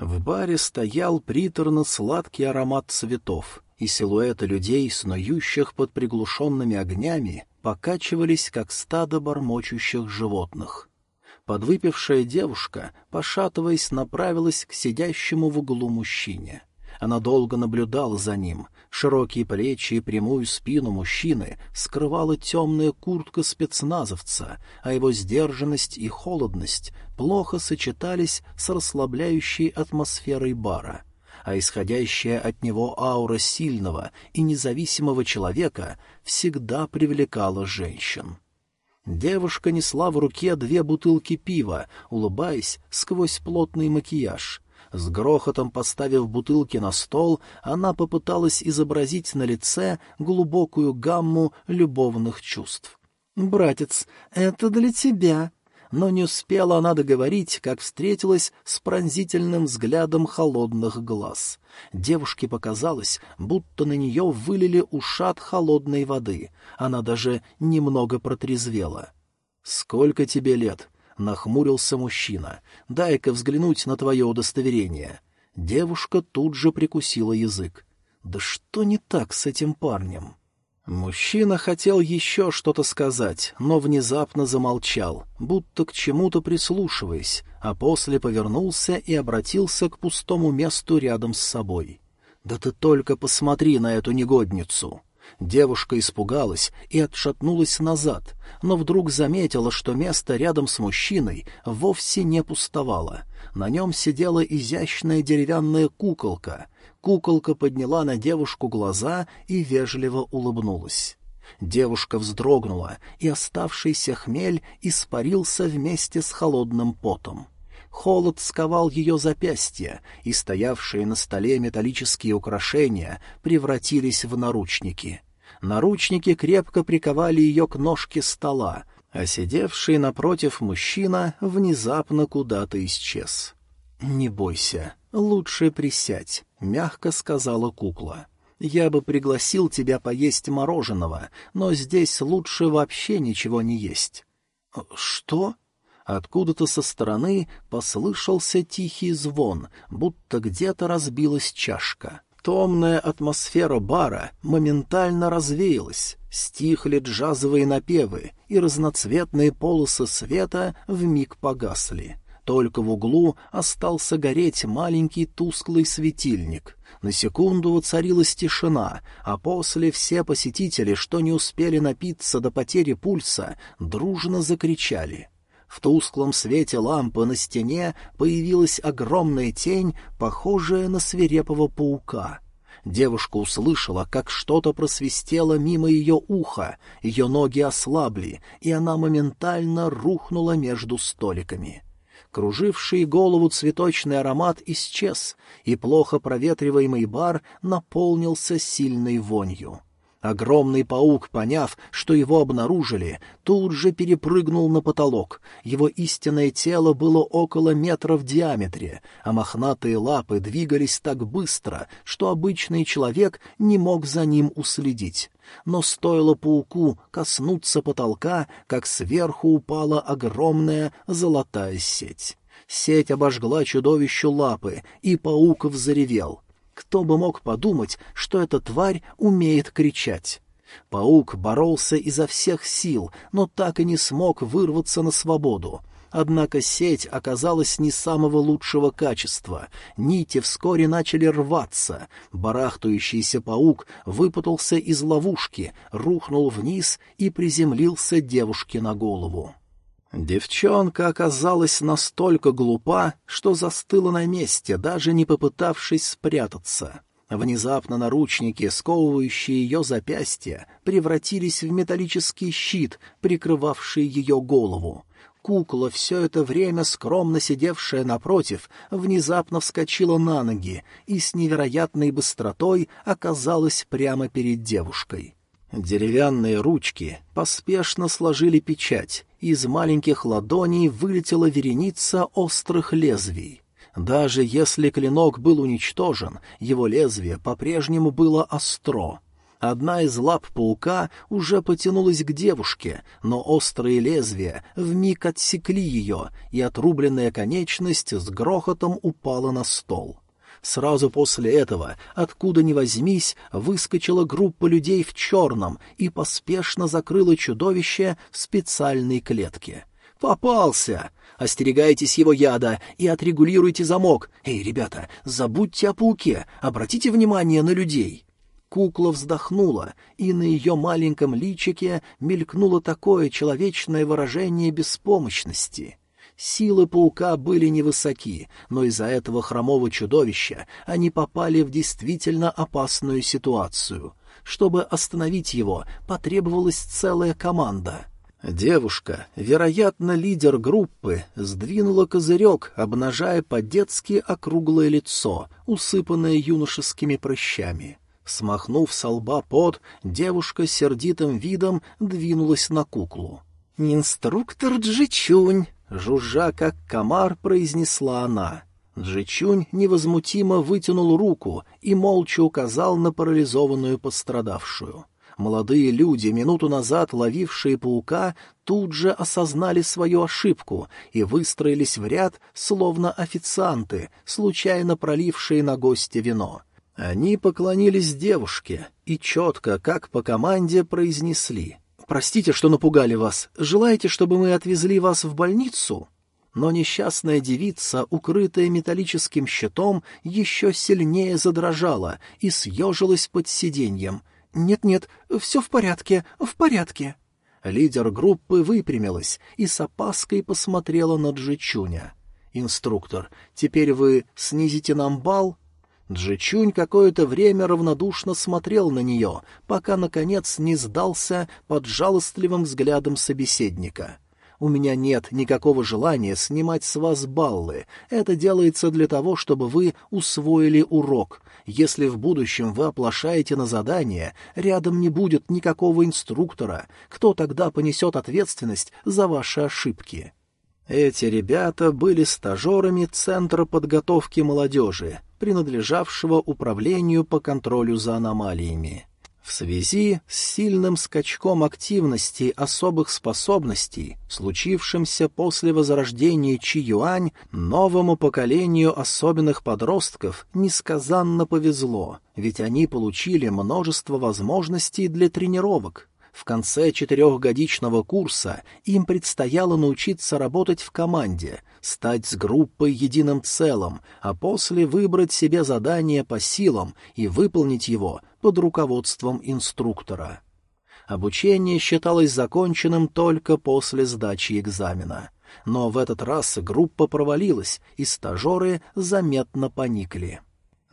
В баре стоял приторно-сладкий аромат цветов, и силуэты людей, снующих под приглушенными огнями, покачивались, как стадо бормочущих животных. Подвыпившая девушка, пошатываясь, направилась к сидящему в углу мужчине. Она долго наблюдала за ним. Широкие плечи и прямую спину мужчины скрывала темная куртка спецназовца, а его сдержанность и холодность плохо сочетались с расслабляющей атмосферой бара а исходящая от него аура сильного и независимого человека всегда привлекала женщин. Девушка несла в руке две бутылки пива, улыбаясь сквозь плотный макияж. С грохотом поставив бутылки на стол, она попыталась изобразить на лице глубокую гамму любовных чувств. «Братец, это для тебя», но не успела она договорить, как встретилась с пронзительным взглядом холодных глаз. Девушке показалось, будто на нее вылили ушат холодной воды. Она даже немного протрезвела. «Сколько тебе лет?» — нахмурился мужчина. «Дай-ка взглянуть на твое удостоверение». Девушка тут же прикусила язык. «Да что не так с этим парнем?» Мужчина хотел еще что-то сказать, но внезапно замолчал, будто к чему-то прислушиваясь, а после повернулся и обратился к пустому месту рядом с собой. «Да ты только посмотри на эту негодницу!» Девушка испугалась и отшатнулась назад, но вдруг заметила, что место рядом с мужчиной вовсе не пустовало. На нем сидела изящная деревянная куколка — Куколка подняла на девушку глаза и вежливо улыбнулась. Девушка вздрогнула, и оставшийся хмель испарился вместе с холодным потом. Холод сковал ее запястья, и стоявшие на столе металлические украшения превратились в наручники. Наручники крепко приковали ее к ножке стола, а сидевший напротив мужчина внезапно куда-то исчез. «Не бойся, лучше присядь», — мягко сказала кукла. «Я бы пригласил тебя поесть мороженого, но здесь лучше вообще ничего не есть». «Что?» Откуда-то со стороны послышался тихий звон, будто где-то разбилась чашка. Томная атмосфера бара моментально развеялась, стихли джазовые напевы, и разноцветные полосы света вмиг погасли. Только в углу остался гореть маленький тусклый светильник. На секунду воцарилась тишина, а после все посетители, что не успели напиться до потери пульса, дружно закричали. В тусклом свете лампы на стене появилась огромная тень, похожая на свирепого паука — Девушка услышала, как что-то просвистело мимо ее уха, ее ноги ослабли, и она моментально рухнула между столиками. Круживший голову цветочный аромат исчез, и плохо проветриваемый бар наполнился сильной вонью. Огромный паук, поняв, что его обнаружили, тут же перепрыгнул на потолок. Его истинное тело было около метра в диаметре, а мохнатые лапы двигались так быстро, что обычный человек не мог за ним уследить. Но стоило пауку коснуться потолка, как сверху упала огромная золотая сеть. Сеть обожгла чудовищу лапы, и паук взревел — кто бы мог подумать, что эта тварь умеет кричать? Паук боролся изо всех сил, но так и не смог вырваться на свободу. Однако сеть оказалась не самого лучшего качества. Нити вскоре начали рваться. Барахтающийся паук выпутался из ловушки, рухнул вниз и приземлился девушке на голову. Девчонка оказалась настолько глупа, что застыла на месте, даже не попытавшись спрятаться. Внезапно наручники, сковывающие ее запястья, превратились в металлический щит, прикрывавший ее голову. Кукла, все это время скромно сидевшая напротив, внезапно вскочила на ноги и с невероятной быстротой оказалась прямо перед девушкой. Деревянные ручки поспешно сложили печать, из маленьких ладоней вылетела вереница острых лезвий. Даже если клинок был уничтожен, его лезвие по-прежнему было остро. Одна из лап паука уже потянулась к девушке, но острые лезвия вмиг отсекли ее, и отрубленная конечность с грохотом упала на стол. Сразу после этого, откуда ни возьмись, выскочила группа людей в черном и поспешно закрыла чудовище в специальной клетке. «Попался! Остерегайтесь его яда и отрегулируйте замок. Эй, ребята, забудьте о пауке, обратите внимание на людей!» Кукла вздохнула, и на ее маленьком личике мелькнуло такое человечное выражение беспомощности. Силы паука были невысоки, но из-за этого хромого чудовища они попали в действительно опасную ситуацию. Чтобы остановить его, потребовалась целая команда. Девушка, вероятно, лидер группы, сдвинула козырек, обнажая по-детски округлое лицо, усыпанное юношескими прыщами. Смахнув со лба пот, девушка сердитым видом двинулась на куклу. «Инструктор Джичунь!» — жужжа, как комар, произнесла она. Джичунь невозмутимо вытянул руку и молча указал на парализованную пострадавшую. Молодые люди, минуту назад ловившие паука, тут же осознали свою ошибку и выстроились в ряд, словно официанты, случайно пролившие на гостя вино. Они поклонились девушке и четко, как по команде, произнесли. «Простите, что напугали вас. Желаете, чтобы мы отвезли вас в больницу?» Но несчастная девица, укрытая металлическим щитом, еще сильнее задрожала и съежилась под сиденьем. «Нет-нет, все в порядке, в порядке». Лидер группы выпрямилась и с опаской посмотрела на Джичуня. «Инструктор, теперь вы снизите нам бал?» Джичунь какое-то время равнодушно смотрел на нее, пока, наконец, не сдался под жалостливым взглядом собеседника. «У меня нет никакого желания снимать с вас баллы. Это делается для того, чтобы вы усвоили урок. Если в будущем вы оплошаете на задание, рядом не будет никакого инструктора. Кто тогда понесет ответственность за ваши ошибки?» Эти ребята были стажерами Центра подготовки молодежи, принадлежавшего Управлению по контролю за аномалиями. В связи с сильным скачком активности особых способностей, случившимся после возрождения Чи-Юань, новому поколению особенных подростков несказанно повезло, ведь они получили множество возможностей для тренировок. В конце четырехгодичного курса им предстояло научиться работать в команде, стать с группой единым целым, а после выбрать себе задание по силам и выполнить его под руководством инструктора. Обучение считалось законченным только после сдачи экзамена. Но в этот раз группа провалилась, и стажеры заметно поникли.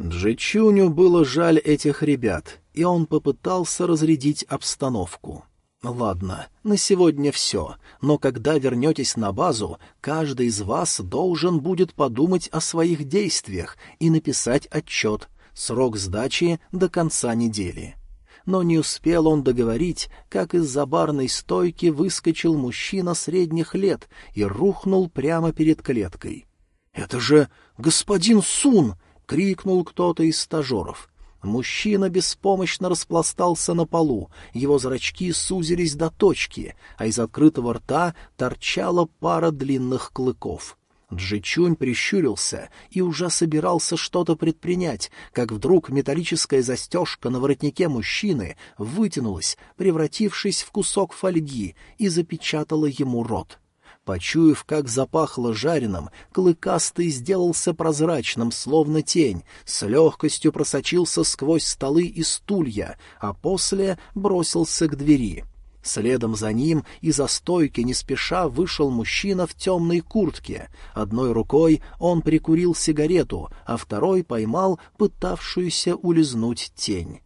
Джичуню было жаль этих ребят, и он попытался разрядить обстановку. «Ладно, на сегодня все, но когда вернетесь на базу, каждый из вас должен будет подумать о своих действиях и написать отчет. Срок сдачи до конца недели». Но не успел он договорить, как из-за барной стойки выскочил мужчина средних лет и рухнул прямо перед клеткой. «Это же господин Сун!» — крикнул кто-то из стажеров. Мужчина беспомощно распластался на полу, его зрачки сузились до точки, а из открытого рта торчала пара длинных клыков. Джичунь прищурился и уже собирался что-то предпринять, как вдруг металлическая застежка на воротнике мужчины вытянулась, превратившись в кусок фольги, и запечатала ему рот. Почуяв, как запахло жареным, клыкастый сделался прозрачным, словно тень, с легкостью просочился сквозь столы и стулья, а после бросился к двери. Следом за ним из-за стойки не спеша вышел мужчина в темной куртке. Одной рукой он прикурил сигарету, а второй поймал пытавшуюся улизнуть тень.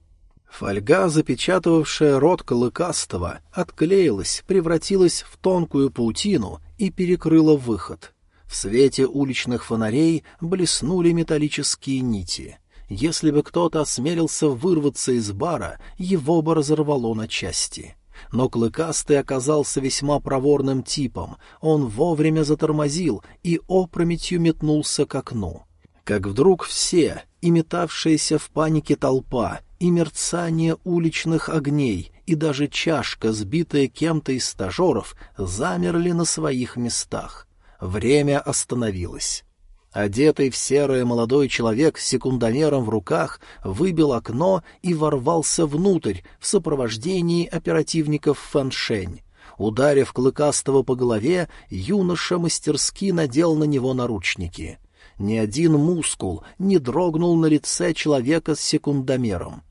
Фольга, запечатывавшая рот Клыкастого, отклеилась, превратилась в тонкую паутину и перекрыла выход. В свете уличных фонарей блеснули металлические нити. Если бы кто-то осмелился вырваться из бара, его бы разорвало на части. Но Клыкастый оказался весьма проворным типом, он вовремя затормозил и опрометью метнулся к окну. Как вдруг все, и метавшаяся в панике толпа, и мерцание уличных огней, и даже чашка, сбитая кем-то из стажеров, замерли на своих местах. Время остановилось. Одетый в серое молодой человек с секундомером в руках выбил окно и ворвался внутрь в сопровождении оперативников Фаншень. Ударив Клыкастого по голове, юноша мастерски надел на него наручники. Ни один мускул не дрогнул на лице человека с секундомером.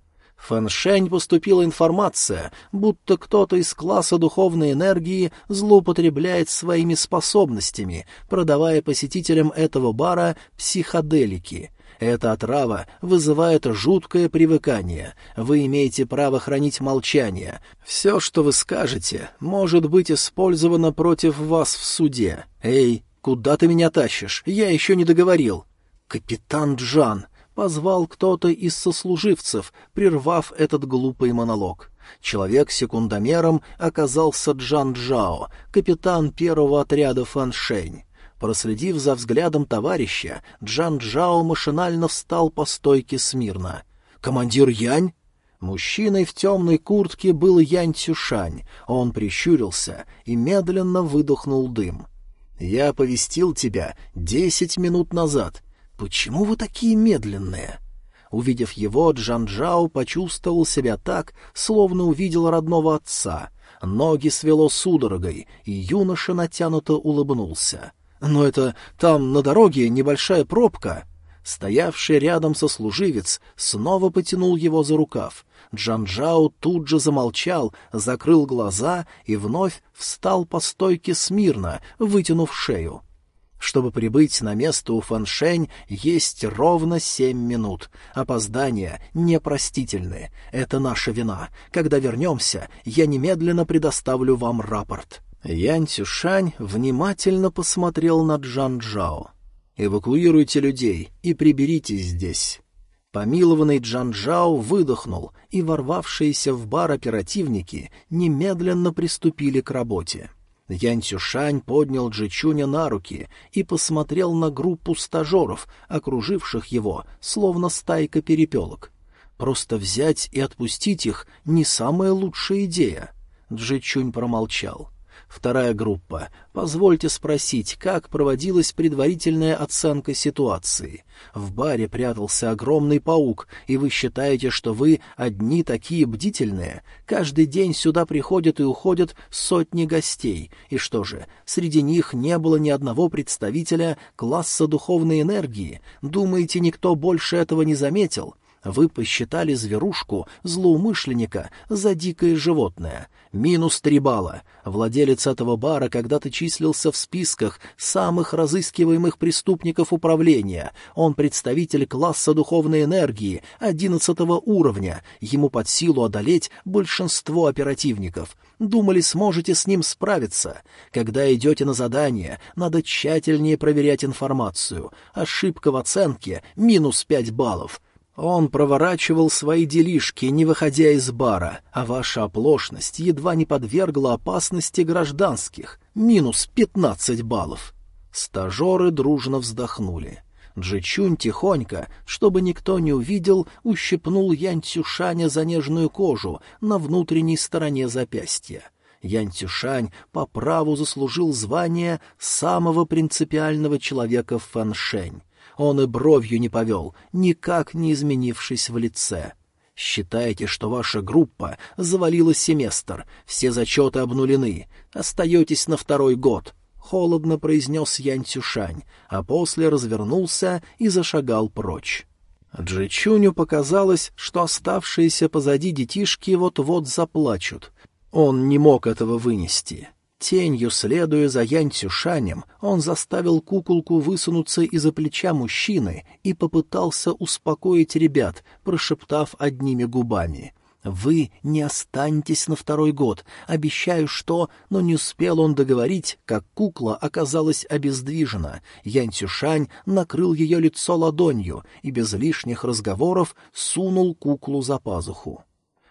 Фэншень поступила информация, будто кто-то из класса духовной энергии злоупотребляет своими способностями, продавая посетителям этого бара психоделики. Эта отрава вызывает жуткое привыкание. Вы имеете право хранить молчание. Все, что вы скажете, может быть использовано против вас в суде. Эй, куда ты меня тащишь? Я еще не договорил. Капитан Джан, позвал кто-то из сослуживцев, прервав этот глупый монолог. Человек секундомером оказался Джан Джао, капитан первого отряда Фаншень. Проследив за взглядом товарища, Джан Джао машинально встал по стойке смирно. «Командир Янь?» Мужчиной в темной куртке был Янь Цюшань. Он прищурился и медленно выдохнул дым. «Я оповестил тебя десять минут назад. «Почему вы такие медленные?» Увидев его, Джанжао почувствовал себя так, словно увидел родного отца. Ноги свело судорогой, и юноша натянуто улыбнулся. «Но это там на дороге небольшая пробка». Стоявший рядом сослуживец снова потянул его за рукав. Джанжао тут же замолчал, закрыл глаза и вновь встал по стойке смирно, вытянув шею. Чтобы прибыть на место у Фаншень, есть ровно семь минут. Опоздания непростительны. Это наша вина. Когда вернемся, я немедленно предоставлю вам рапорт». Ян Цюшань внимательно посмотрел на Джан Джао. «Эвакуируйте людей и приберитесь здесь». Помилованный Джан Джао выдохнул, и ворвавшиеся в бар оперативники немедленно приступили к работе. Ян Цюшань поднял Джичуня на руки и посмотрел на группу стажеров, окруживших его, словно стайка перепелок. Просто взять и отпустить их — не самая лучшая идея. Джичунь промолчал. Вторая группа. Позвольте спросить, как проводилась предварительная оценка ситуации. В баре прятался огромный паук, и вы считаете, что вы одни такие бдительные? Каждый день сюда приходят и уходят сотни гостей. И что же, среди них не было ни одного представителя класса духовной энергии? Думаете, никто больше этого не заметил? Вы посчитали зверушку, злоумышленника, за дикое животное. Минус три балла. Владелец этого бара когда-то числился в списках самых разыскиваемых преступников управления. Он представитель класса духовной энергии, одиннадцатого уровня. Ему под силу одолеть большинство оперативников. Думали, сможете с ним справиться. Когда идете на задание, надо тщательнее проверять информацию. Ошибка в оценке — минус пять баллов. Он проворачивал свои делишки, не выходя из бара, а ваша оплошность едва не подвергла опасности гражданских. Минус пятнадцать баллов. Стажеры дружно вздохнули. Джичунь тихонько, чтобы никто не увидел, ущипнул Янь Цюшаня за нежную кожу на внутренней стороне запястья. Янь Цюшань по праву заслужил звание самого принципиального человека в Фэншень. Он и бровью не повел, никак не изменившись в лице. Считайте, что ваша группа завалила семестр, все зачеты обнулены, остаетесь на второй год. Холодно произнес Янь Цюшань, а после развернулся и зашагал прочь. Джичуню показалось, что оставшиеся позади детишки вот-вот заплачут. Он не мог этого вынести. Тенью, следуя за Янь Цюшанем, он заставил куколку высунуться из-за плеча мужчины и попытался успокоить ребят, прошептав одними губами. «Вы не останетесь на второй год. Обещаю, что...» Но не успел он договорить, как кукла оказалась обездвижена. Янь Цюшань накрыл ее лицо ладонью и без лишних разговоров сунул куклу за пазуху.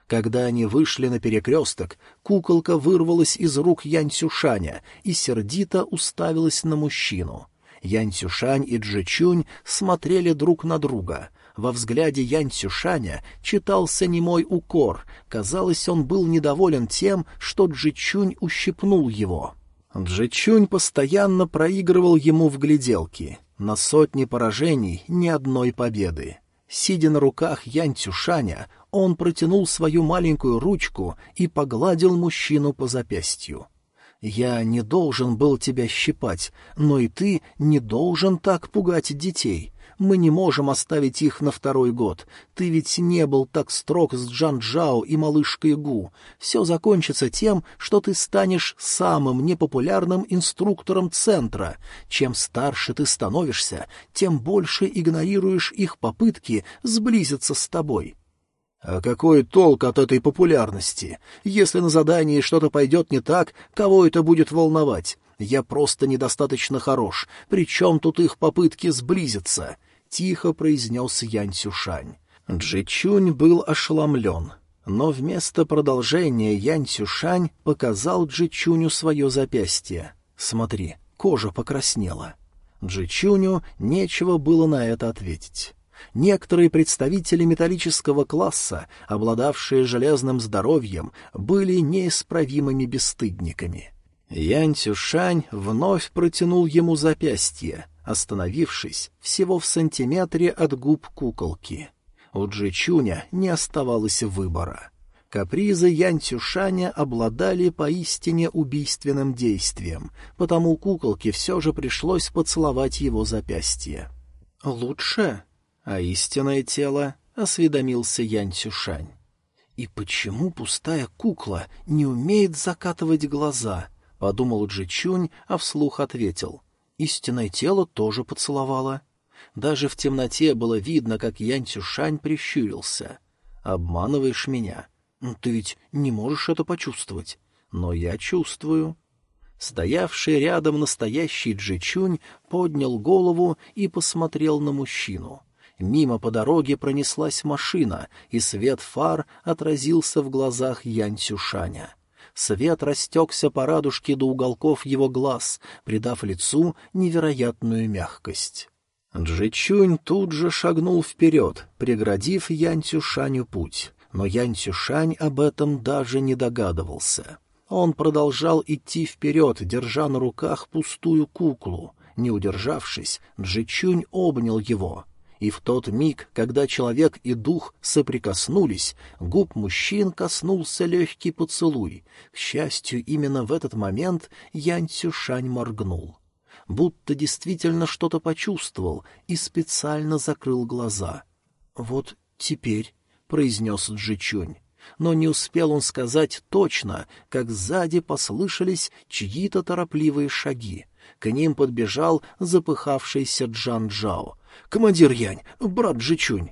Когда они вышли на перекресток, куколка вырвалась из рук Янь Цюшаня и сердито уставилась на мужчину. Янь Цюшань и Джичунь смотрели друг на друга. Во взгляде Янь Цюшаня читался немой укор. Казалось, он был недоволен тем, что Джичунь ущипнул его. Джичунь постоянно проигрывал ему в гляделки. На сотни поражений ни одной победы. Сидя на руках Янь Цюшаня, он протянул свою маленькую ручку и погладил мужчину по запястью. «Я не должен был тебя щипать, но и ты не должен так пугать детей. Мы не можем оставить их на второй год. Ты ведь не был так строг с Джан Джао и малышкой Гу. Все закончится тем, что ты станешь самым непопулярным инструктором центра. Чем старше ты становишься, тем больше игнорируешь их попытки сблизиться с тобой. А какой толк от этой популярности? Если на задании что-то пойдет не так, кого это будет волновать? Я просто недостаточно хорош. Причем тут их попытки сблизиться? — тихо произнес Янь Цюшань. Джичунь был ошеломлен, но вместо продолжения Янь Цюшань показал Джичуню свое запястье. «Смотри, кожа покраснела». Джичуню нечего было на это ответить. Некоторые представители металлического класса, обладавшие железным здоровьем, были неисправимыми бесстыдниками. Янь Цюшань вновь протянул ему запястье, остановившись всего в сантиметре от губ куколки. У Джичуня не оставалось выбора. Капризы Янь Цюшаня обладали поистине убийственным действием, потому куколке все же пришлось поцеловать его запястье. «Лучше?» «А истинное тело?» — осведомился Янь Цюшань. «И почему пустая кукла не умеет закатывать глаза?» — подумал Джичунь, а вслух ответил. Истинное тело тоже поцеловала. Даже в темноте было видно, как Янь Цюшань прищурился. «Обманываешь меня. Ты ведь не можешь это почувствовать. Но я чувствую». Стоявший рядом настоящий Джичунь поднял голову и посмотрел на мужчину. Мимо по дороге пронеслась машина, и свет фар отразился в глазах Янь Цюшаня. Свет растекся по радужке до уголков его глаз, придав лицу невероятную мягкость. Джичунь тут же шагнул вперед, преградив Янь Цюшаню путь, но Янь Цюшань об этом даже не догадывался. Он продолжал идти вперед, держа на руках пустую куклу. Не удержавшись, Джичунь обнял его и в тот миг, когда человек и дух соприкоснулись, губ мужчин коснулся легкий поцелуй. К счастью, именно в этот момент Янь Цюшань моргнул. Будто действительно что-то почувствовал и специально закрыл глаза. «Вот теперь», — произнес Джичунь. Но не успел он сказать точно, как сзади послышались чьи-то торопливые шаги. К ним подбежал запыхавшийся Джан Джао. «Командир Янь, брат Джичунь».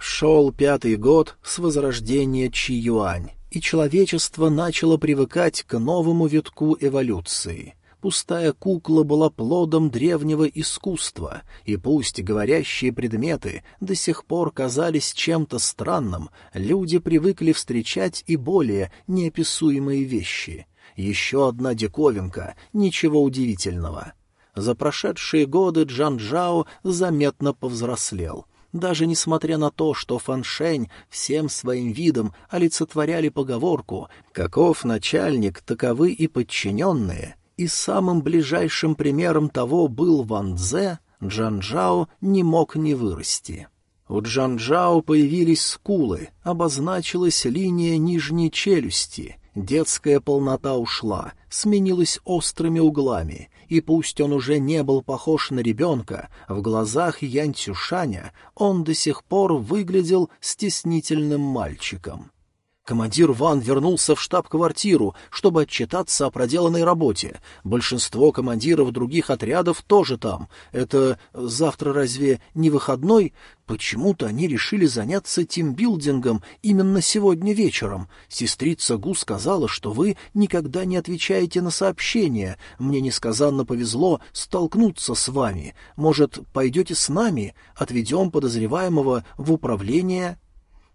Шел пятый год с возрождения Чи Юань, и человечество начало привыкать к новому витку эволюции. Пустая кукла была плодом древнего искусства, и пусть говорящие предметы до сих пор казались чем-то странным, люди привыкли встречать и более неописуемые вещи. Еще одна диковинка, ничего удивительного — за прошедшие годы Джан Джао заметно повзрослел. Даже несмотря на то, что Фаншень всем своим видом олицетворяли поговорку «каков начальник, таковы и подчиненные», и самым ближайшим примером того был Ван Дзе, Джан Джао не мог не вырасти. У Джан Джао появились скулы, обозначилась линия нижней челюсти, детская полнота ушла, сменилась острыми углами, и пусть он уже не был похож на ребенка, в глазах Янь Цюшаня он до сих пор выглядел стеснительным мальчиком. Командир Ван вернулся в штаб-квартиру, чтобы отчитаться о проделанной работе. Большинство командиров других отрядов тоже там. Это завтра разве не выходной? Почему-то они решили заняться тимбилдингом именно сегодня вечером. Сестрица Гу сказала, что вы никогда не отвечаете на сообщения. Мне несказанно повезло столкнуться с вами. Может, пойдете с нами? Отведем подозреваемого в управление?»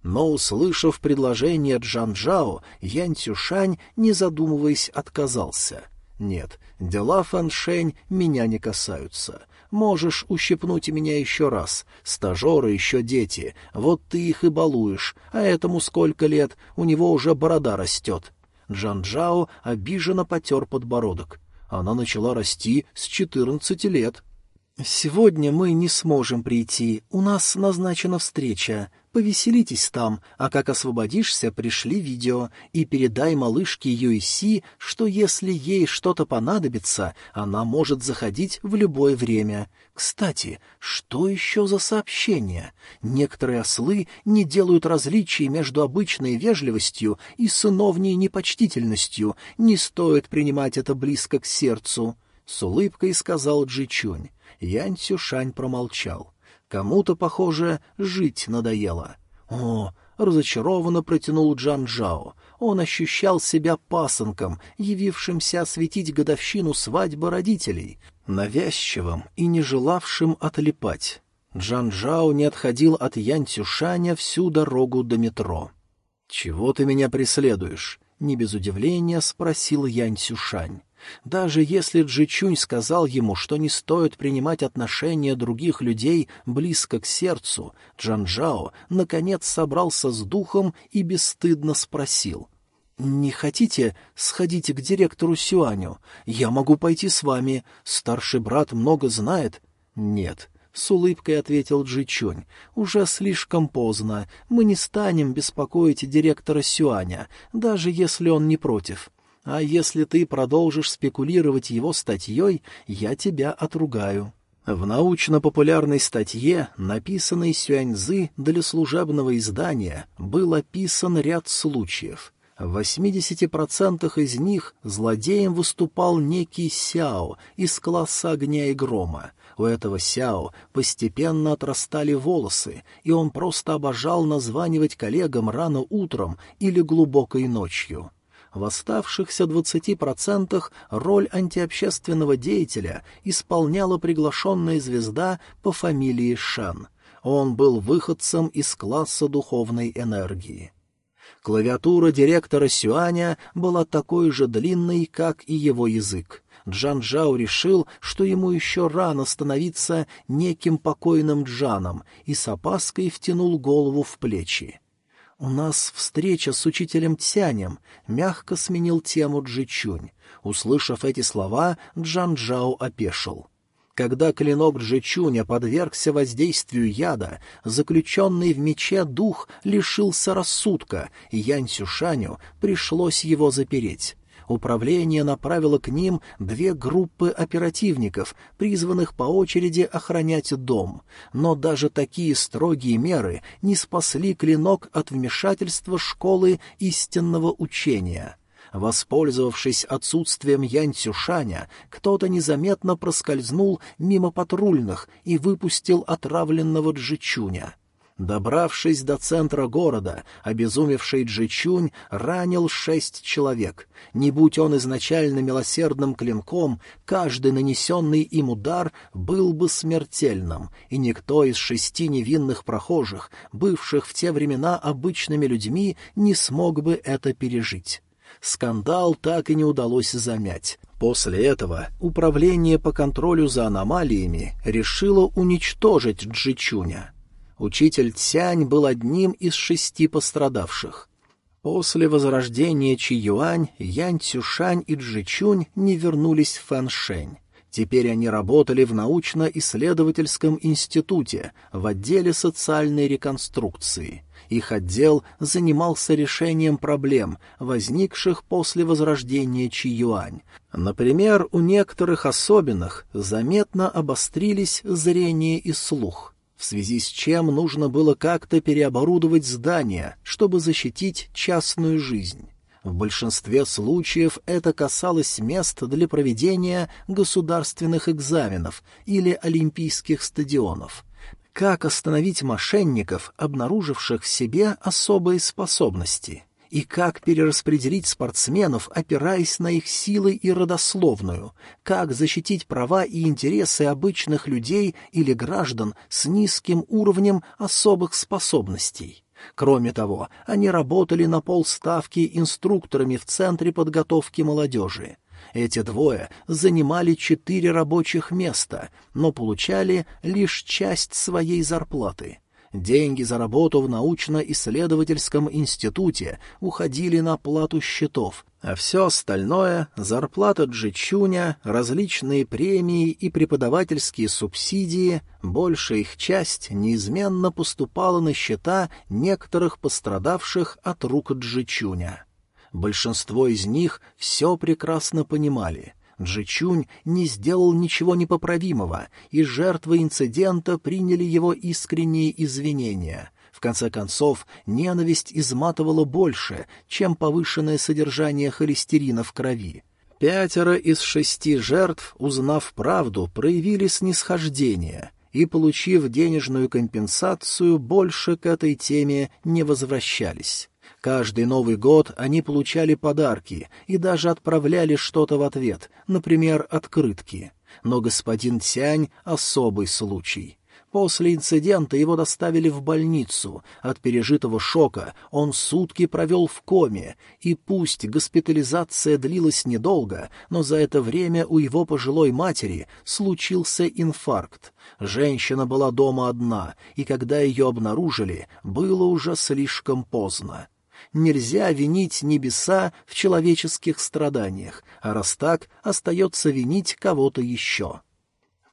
Но, услышав предложение Джан Джао, Ян Цюшань, не задумываясь, отказался. Нет, дела Фаншень меня не касаются. Можешь ущипнуть меня еще раз. Стажеры еще дети, вот ты их и балуешь, а этому сколько лет, у него уже борода растет. Джан Джао обиженно потер подбородок. Она начала расти с четырнадцати лет. «Сегодня мы не сможем прийти, у нас назначена встреча. Повеселитесь там, а как освободишься, пришли видео и передай малышке Юйси, что если ей что-то понадобится, она может заходить в любое время. Кстати, что еще за сообщение? Некоторые ослы не делают различий между обычной вежливостью и сыновней непочтительностью, не стоит принимать это близко к сердцу. С улыбкой сказал Джичунь. Янь Цюшань промолчал. Кому-то, похоже, жить надоело. О, разочарованно протянул Джан Джао. Он ощущал себя пасынком, явившимся осветить годовщину свадьбы родителей, навязчивым и не желавшим отлипать. Джан Джао не отходил от Янь Цюшаня всю дорогу до метро. «Чего ты меня преследуешь?» — не без удивления спросил Янь Цюшань. Даже если Джичунь сказал ему, что не стоит принимать отношения других людей близко к сердцу, Джанжао наконец собрался с духом и бесстыдно спросил. «Не хотите сходить к директору Сюаню? Я могу пойти с вами. Старший брат много знает». «Нет», — с улыбкой ответил Джичунь. «Уже слишком поздно. Мы не станем беспокоить директора Сюаня, даже если он не против. А если ты продолжишь спекулировать его статьей, я тебя отругаю». В научно-популярной статье, написанной Сюаньзы для служебного издания, был описан ряд случаев. В 80% из них злодеем выступал некий Сяо из класса огня и грома. У этого Сяо постепенно отрастали волосы, и он просто обожал названивать коллегам рано утром или глубокой ночью. В оставшихся двадцати процентах роль антиобщественного деятеля исполняла приглашенная звезда по фамилии Шан. Он был выходцем из класса духовной энергии. Клавиатура директора Сюаня была такой же длинной, как и его язык. Джан Джао решил, что ему еще рано становиться неким покойным Джаном, и с опаской втянул голову в плечи. «У нас встреча с учителем Тянем», — мягко сменил тему Джичунь. Услышав эти слова, Джан Джао опешил. Когда клинок Джичуня подвергся воздействию яда, заключенный в мече дух лишился рассудка, и Янь Сюшаню пришлось его запереть управление направило к ним две группы оперативников, призванных по очереди охранять дом. Но даже такие строгие меры не спасли клинок от вмешательства школы истинного учения. Воспользовавшись отсутствием Янь Цюшаня, кто-то незаметно проскользнул мимо патрульных и выпустил отравленного Джичуня. Добравшись до центра города, обезумевший Джичунь ранил шесть человек. Не будь он изначально милосердным клинком, каждый нанесенный им удар был бы смертельным, и никто из шести невинных прохожих, бывших в те времена обычными людьми, не смог бы это пережить. Скандал так и не удалось замять. После этого Управление по контролю за аномалиями решило уничтожить Джичуня. Учитель Цянь был одним из шести пострадавших. После возрождения Чи-Юань, Янь Цюшань и Джичунь не вернулись в Фэншэнь. Теперь они работали в научно-исследовательском институте в отделе социальной реконструкции. Их отдел занимался решением проблем, возникших после возрождения Чи-Юань. Например, у некоторых особенных заметно обострились зрение и слух в связи с чем нужно было как-то переоборудовать здание, чтобы защитить частную жизнь. В большинстве случаев это касалось мест для проведения государственных экзаменов или олимпийских стадионов. Как остановить мошенников, обнаруживших в себе особые способности? И как перераспределить спортсменов, опираясь на их силы и родословную, как защитить права и интересы обычных людей или граждан с низким уровнем особых способностей. Кроме того, они работали на полставки инструкторами в Центре подготовки молодежи. Эти двое занимали четыре рабочих места, но получали лишь часть своей зарплаты. Деньги за работу в научно-исследовательском институте уходили на оплату счетов, а все остальное — зарплата Джичуня, различные премии и преподавательские субсидии, большая их часть неизменно поступала на счета некоторых пострадавших от рук Джичуня. Большинство из них все прекрасно понимали — Джичунь не сделал ничего непоправимого, и жертвы инцидента приняли его искренние извинения. В конце концов, ненависть изматывала больше, чем повышенное содержание холестерина в крови. Пятеро из шести жертв, узнав правду, проявили снисхождение и, получив денежную компенсацию, больше к этой теме не возвращались. Каждый Новый год они получали подарки и даже отправляли что-то в ответ, например, открытки. Но господин Тянь — особый случай. После инцидента его доставили в больницу. От пережитого шока он сутки провел в коме, и пусть госпитализация длилась недолго, но за это время у его пожилой матери случился инфаркт. Женщина была дома одна, и когда ее обнаружили, было уже слишком поздно нельзя винить небеса в человеческих страданиях, а раз так, остается винить кого-то еще.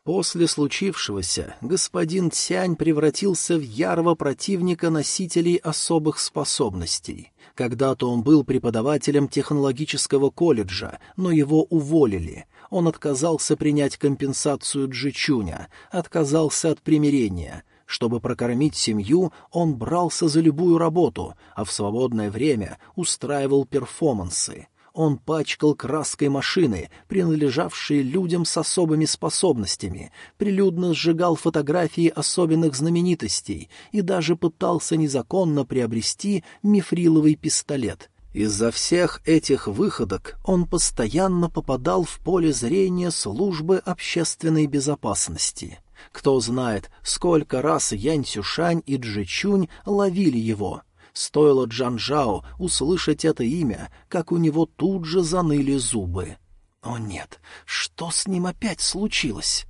После случившегося господин Цянь превратился в ярого противника носителей особых способностей. Когда-то он был преподавателем технологического колледжа, но его уволили. Он отказался принять компенсацию Джичуня, отказался от примирения — чтобы прокормить семью, он брался за любую работу, а в свободное время устраивал перформансы. Он пачкал краской машины, принадлежавшие людям с особыми способностями, прилюдно сжигал фотографии особенных знаменитостей и даже пытался незаконно приобрести мифриловый пистолет — из-за всех этих выходок он постоянно попадал в поле зрения службы общественной безопасности. Кто знает, сколько раз Янь Цюшань и Джичунь ловили его. Стоило Джанжао услышать это имя, как у него тут же заныли зубы. О нет, что с ним опять случилось?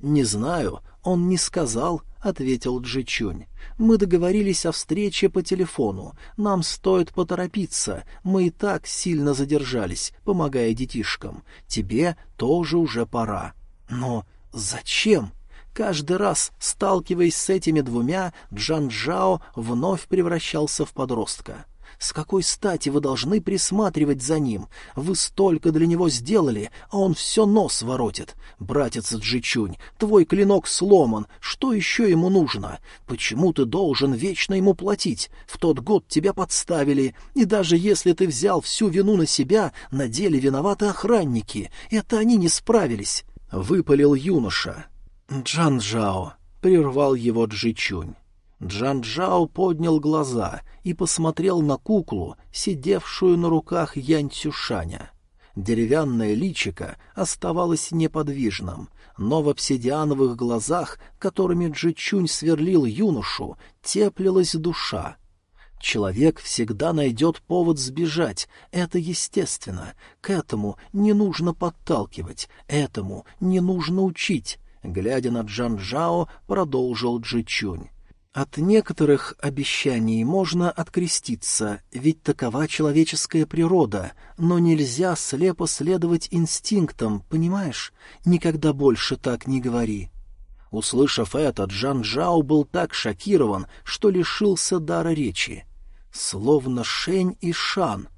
Не знаю, он не сказал, ответил Джичунь. Мы договорились о встрече по телефону. Нам стоит поторопиться. Мы и так сильно задержались, помогая детишкам. Тебе тоже уже пора. Но зачем? Каждый раз, сталкиваясь с этими двумя, Джан Джао вновь превращался в подростка. С какой стати вы должны присматривать за ним? Вы столько для него сделали, а он все нос воротит. Братец Джичунь, твой клинок сломан, что еще ему нужно? Почему ты должен вечно ему платить? В тот год тебя подставили, и даже если ты взял всю вину на себя, на деле виноваты охранники. Это они не справились. Выпалил юноша. «Джан Джао!» — прервал его Джичунь. Джан Джао поднял глаза и посмотрел на куклу, сидевшую на руках Янь Цюшаня. Деревянное личико оставалось неподвижным, но в обсидиановых глазах, которыми Джичунь сверлил юношу, теплилась душа. Человек всегда найдет повод сбежать, это естественно, к этому не нужно подталкивать, этому не нужно учить. Глядя на Джан Джао, продолжил Джичунь. От некоторых обещаний можно откреститься, ведь такова человеческая природа, но нельзя слепо следовать инстинктам, понимаешь? Никогда больше так не говори. Услышав это, Джан Джао был так шокирован, что лишился дара речи. Словно Шень и Шан.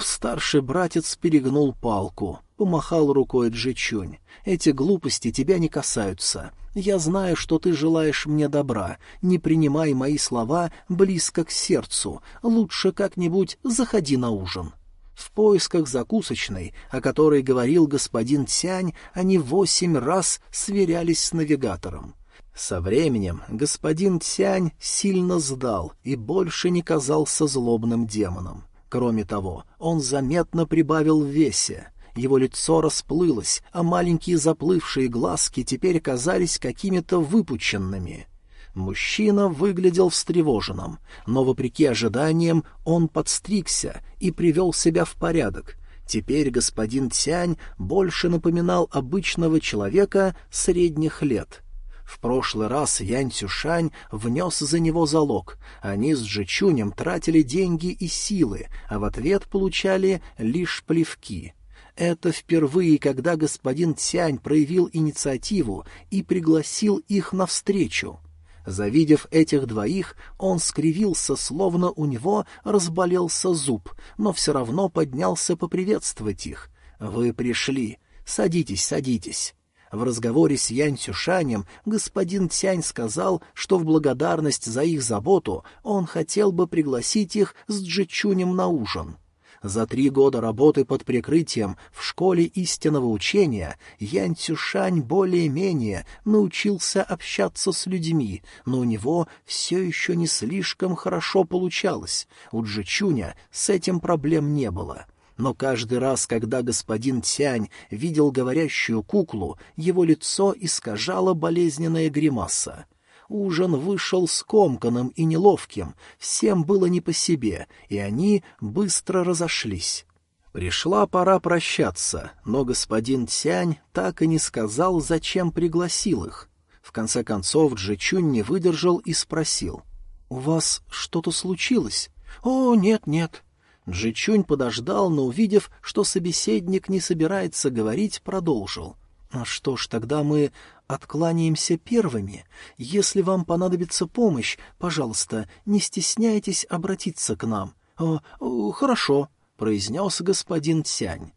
Старший братец перегнул палку, помахал рукой Джичунь. Эти глупости тебя не касаются. Я знаю, что ты желаешь мне добра. Не принимай мои слова близко к сердцу. Лучше как-нибудь заходи на ужин». В поисках закусочной, о которой говорил господин Тянь, они восемь раз сверялись с навигатором. Со временем господин Тянь сильно сдал и больше не казался злобным демоном. Кроме того, он заметно прибавил в весе. Его лицо расплылось, а маленькие заплывшие глазки теперь казались какими-то выпученными. Мужчина выглядел встревоженным, но, вопреки ожиданиям, он подстригся и привел себя в порядок. Теперь господин Тянь больше напоминал обычного человека средних лет. В прошлый раз Янь Цюшань внес за него залог. Они с Джичунем тратили деньги и силы, а в ответ получали лишь плевки. Это впервые, когда господин Тянь проявил инициативу и пригласил их навстречу. Завидев этих двоих, он скривился, словно у него разболелся зуб, но все равно поднялся поприветствовать их. «Вы пришли. Садитесь, садитесь». В разговоре с Янь Цюшанем господин Тянь сказал, что в благодарность за их заботу он хотел бы пригласить их с Джичунем на ужин. За три года работы под прикрытием в школе истинного учения Ян Цюшань более-менее научился общаться с людьми, но у него все еще не слишком хорошо получалось. У Джичуня с этим проблем не было. Но каждый раз, когда господин Тянь видел говорящую куклу, его лицо искажало болезненная гримаса. Ужин вышел скомканным и неловким, всем было не по себе, и они быстро разошлись. Пришла пора прощаться, но господин Тянь так и не сказал, зачем пригласил их. В конце концов Джичунь не выдержал и спросил. «У вас что-то случилось?» «О, нет-нет». Джичунь подождал, но, увидев, что собеседник не собирается говорить, продолжил. «А что ж, тогда мы откланяемся первыми. Если вам понадобится помощь, пожалуйста, не стесняйтесь обратиться к нам. «О, о хорошо», — произнес господин Цянь.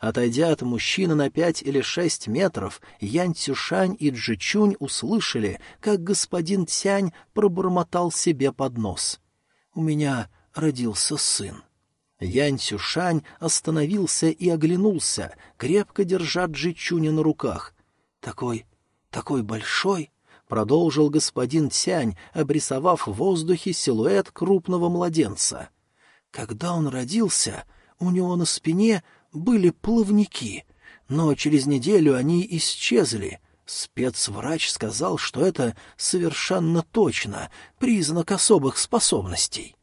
Отойдя от мужчины на пять или шесть метров, Янь Цюшань и Джичунь услышали, как господин Цянь пробормотал себе под нос. «У меня родился сын». Янь Цюшань остановился и оглянулся, крепко держа Джичуня на руках. «Такой такой большой!» — продолжил господин Тянь, обрисовав в воздухе силуэт крупного младенца. «Когда он родился, у него на спине были плавники, но через неделю они исчезли. Спецврач сказал, что это совершенно точно признак особых способностей».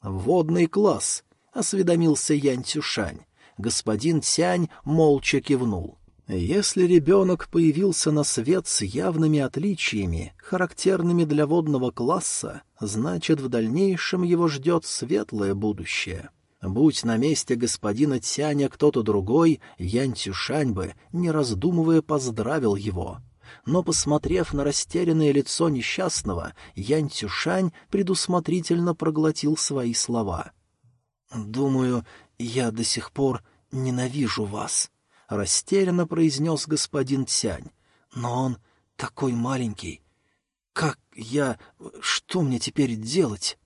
«Водный класс», — осведомился Янь Цюшань. Господин Тянь молча кивнул. Если ребенок появился на свет с явными отличиями, характерными для водного класса, значит, в дальнейшем его ждет светлое будущее. Будь на месте господина Тяня кто-то другой, Янь Цюшань бы, не раздумывая, поздравил его. Но, посмотрев на растерянное лицо несчастного, Янь Цюшань предусмотрительно проглотил свои слова. «Думаю, я до сих пор ненавижу вас», — растерянно произнес господин Тянь. «Но он такой маленький. Как я... Что мне теперь делать?»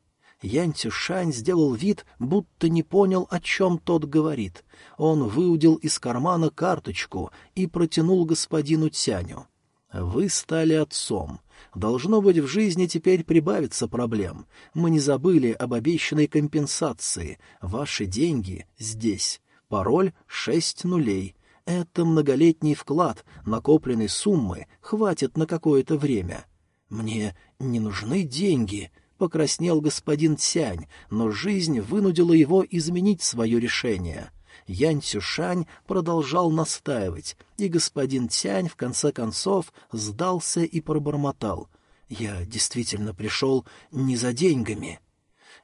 Янь Цюшань сделал вид, будто не понял, о чем тот говорит. Он выудил из кармана карточку и протянул господину Тяню. «Вы стали отцом. Должно быть, в жизни теперь прибавится проблем. Мы не забыли об обещанной компенсации. Ваши деньги здесь. Пароль — шесть нулей. Это многолетний вклад, накопленной суммы хватит на какое-то время. Мне не нужны деньги, — покраснел господин Цянь, но жизнь вынудила его изменить свое решение. Янь Цюшань продолжал настаивать, и господин Цянь в конце концов сдался и пробормотал. «Я действительно пришел не за деньгами.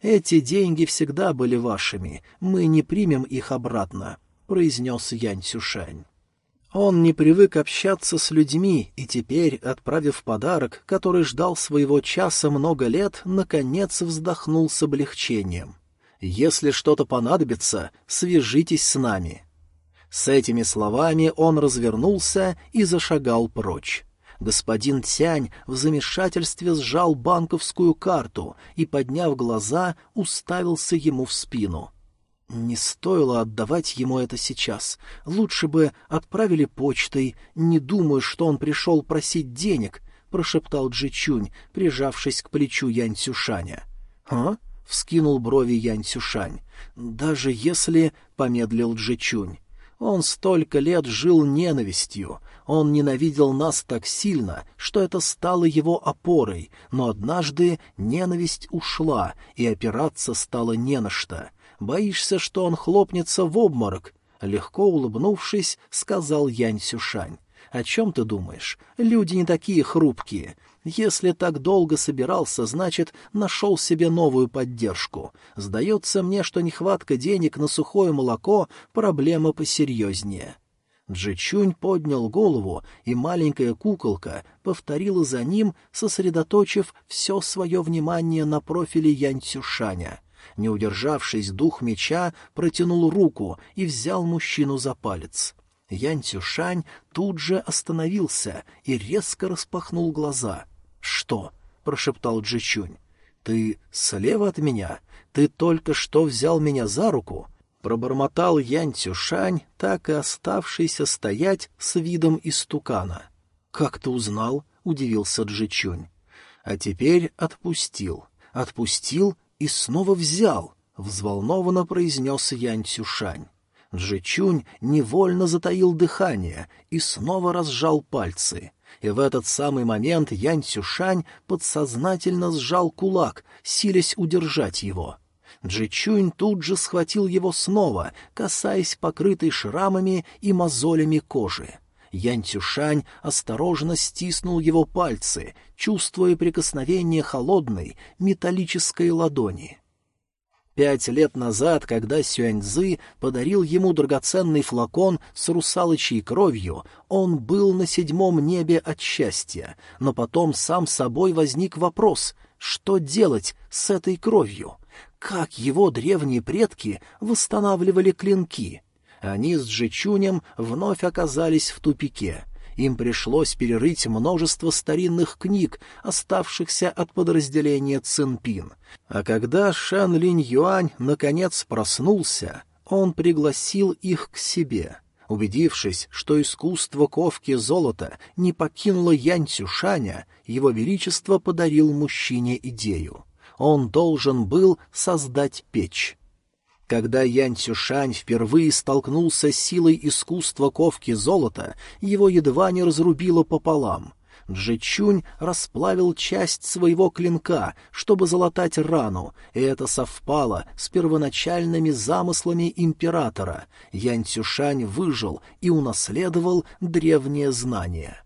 Эти деньги всегда были вашими, мы не примем их обратно произнес Янь Цюшань. Он не привык общаться с людьми, и теперь, отправив подарок, который ждал своего часа много лет, наконец вздохнул с облегчением. «Если что-то понадобится, свяжитесь с нами». С этими словами он развернулся и зашагал прочь. Господин Тянь в замешательстве сжал банковскую карту и, подняв глаза, уставился ему в спину — не стоило отдавать ему это сейчас. Лучше бы отправили почтой, не думаю, что он пришел просить денег, — прошептал Джичунь, прижавшись к плечу Янь Цюшаня. — А? — вскинул брови Янь Цюшань. — Даже если... — помедлил Джичунь. Он столько лет жил ненавистью. Он ненавидел нас так сильно, что это стало его опорой, но однажды ненависть ушла, и опираться стало не на что. Боишься, что он хлопнется в обморок? — легко улыбнувшись, сказал Янь Сюшань. «О чем ты думаешь? Люди не такие хрупкие. Если так долго собирался, значит, нашел себе новую поддержку. Сдается мне, что нехватка денег на сухое молоко — проблема посерьезнее». Джичунь поднял голову, и маленькая куколка повторила за ним, сосредоточив все свое внимание на профиле Янь Цюшаня. Не удержавшись, дух меча протянул руку и взял мужчину за палец. Янь Цюшань тут же остановился и резко распахнул глаза. «Что?» — прошептал Джичунь. «Ты слева от меня? Ты только что взял меня за руку?» Пробормотал Янь Цюшань, так и оставшийся стоять с видом истукана. «Как ты узнал?» — удивился Джичунь. «А теперь отпустил. Отпустил и снова взял», — взволнованно произнес Янь Цюшань. Джичунь невольно затаил дыхание и снова разжал пальцы. И в этот самый момент Янь Цюшань подсознательно сжал кулак, силясь удержать его. Джичунь тут же схватил его снова, касаясь покрытой шрамами и мозолями кожи. Янь Цюшань осторожно стиснул его пальцы, чувствуя прикосновение холодной металлической ладони. Пять лет назад, когда Сюаньзы подарил ему драгоценный флакон с русалочьей кровью, он был на седьмом небе от счастья, но потом сам собой возник вопрос, что делать с этой кровью? Как его древние предки восстанавливали клинки? Они с Джичунем вновь оказались в тупике. Им пришлось перерыть множество старинных книг, оставшихся от подразделения Цинпин. А когда Шэн Линь Юань наконец проснулся, он пригласил их к себе. Убедившись, что искусство ковки золота не покинуло Янь Цюшаня, его величество подарил мужчине идею он должен был создать печь. Когда Янь Цюшань впервые столкнулся с силой искусства ковки золота, его едва не разрубило пополам. Джичунь расплавил часть своего клинка, чтобы залатать рану, и это совпало с первоначальными замыслами императора. Янь Цюшань выжил и унаследовал древнее знание.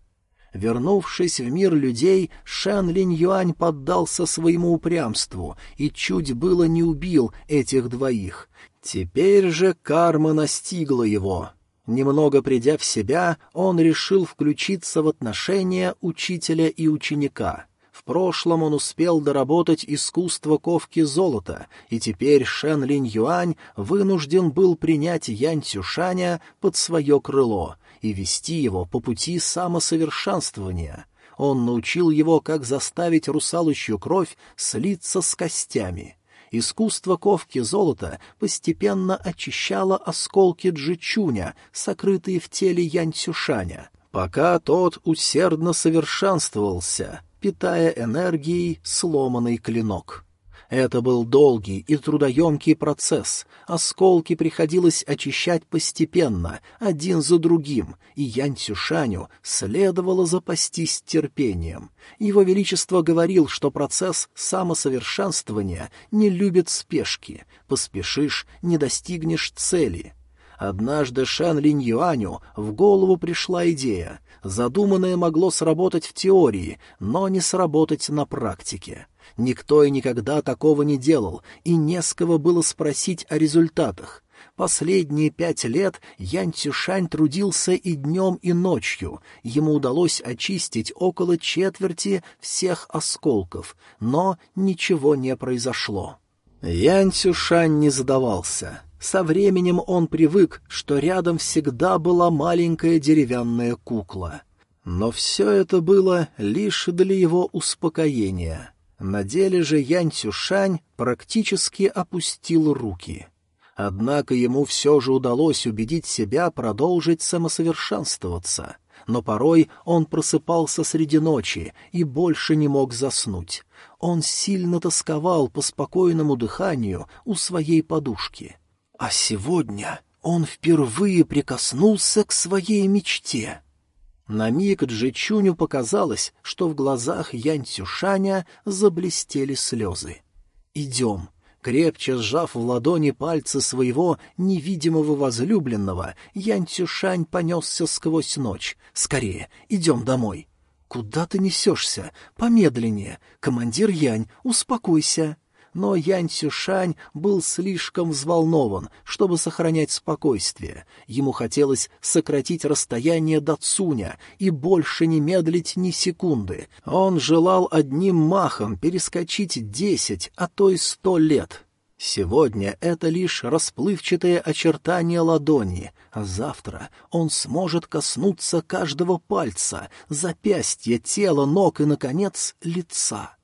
Вернувшись в мир людей, Шэн Линь Юань поддался своему упрямству и чуть было не убил этих двоих. Теперь же карма настигла его. Немного придя в себя, он решил включиться в отношения учителя и ученика. В прошлом он успел доработать искусство ковки золота, и теперь Шэн Линь Юань вынужден был принять Янь Цюшаня под свое крыло — и вести его по пути самосовершенствования. Он научил его, как заставить русалочью кровь слиться с костями. Искусство ковки золота постепенно очищало осколки джичуня, сокрытые в теле Янь-Цюшаня, пока тот усердно совершенствовался, питая энергией сломанный клинок. Это был долгий и трудоемкий процесс. Осколки приходилось очищать постепенно, один за другим, и Янь Цюшаню следовало запастись терпением. Его Величество говорил, что процесс самосовершенствования не любит спешки. Поспешишь — не достигнешь цели. Однажды Шэн Линь Юаню в голову пришла идея. Задуманное могло сработать в теории, но не сработать на практике. Никто и никогда такого не делал, и не с кого было спросить о результатах. Последние пять лет Ян Цюшань трудился и днем, и ночью. Ему удалось очистить около четверти всех осколков, но ничего не произошло. Ян Цюшань не задавался. Со временем он привык, что рядом всегда была маленькая деревянная кукла. Но все это было лишь для его успокоения. На деле же Янь Цюшань практически опустил руки. Однако ему все же удалось убедить себя продолжить самосовершенствоваться. Но порой он просыпался среди ночи и больше не мог заснуть. Он сильно тосковал по спокойному дыханию у своей подушки. А сегодня он впервые прикоснулся к своей мечте. На миг Джичуню показалось, что в глазах Янь Цюшаня заблестели слезы. «Идем». Крепче сжав в ладони пальцы своего невидимого возлюбленного, Янь Цюшань понесся сквозь ночь. «Скорее, идем домой!» «Куда ты несешься? Помедленнее! Командир Янь, успокойся!» Но Янь Цюшань был слишком взволнован, чтобы сохранять спокойствие. Ему хотелось сократить расстояние до Цуня и больше не медлить ни секунды. Он желал одним махом перескочить десять, а то и сто лет. Сегодня это лишь расплывчатые очертания ладони, а завтра он сможет коснуться каждого пальца, запястья, тела, ног и, наконец, лица.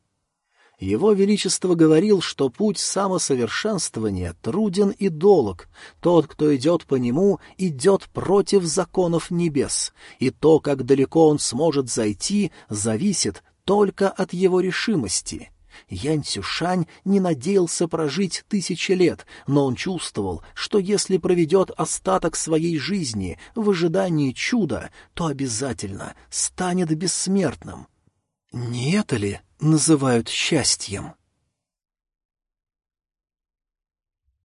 Его Величество говорил, что путь самосовершенствования труден и долг. Тот, кто идет по нему, идет против законов небес, и то, как далеко он сможет зайти, зависит только от его решимости. Янь Цюшань не надеялся прожить тысячи лет, но он чувствовал, что если проведет остаток своей жизни в ожидании чуда, то обязательно станет бессмертным. Не это ли называют счастьем.